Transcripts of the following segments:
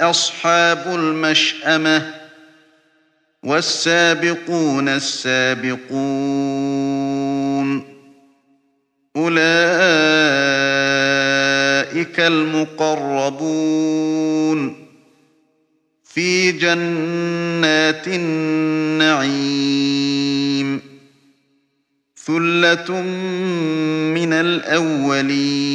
أصحاب المشأمة والسابقون السابقون. أولئك المقربون في جنات النعيم. ثلة من الأولين.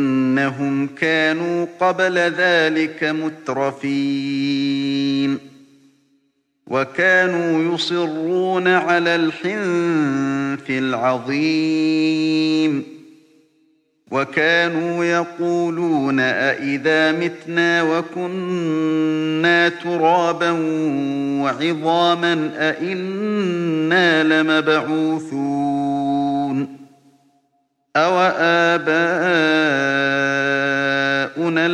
إنهم كانوا قبل ذلك مترفين. وكانوا يصرون على الحنث العظيم. وكانوا يقولون أئذا متنا وكنا ترابا وعظاما أئنا لمبعوثون. أوآباؤنا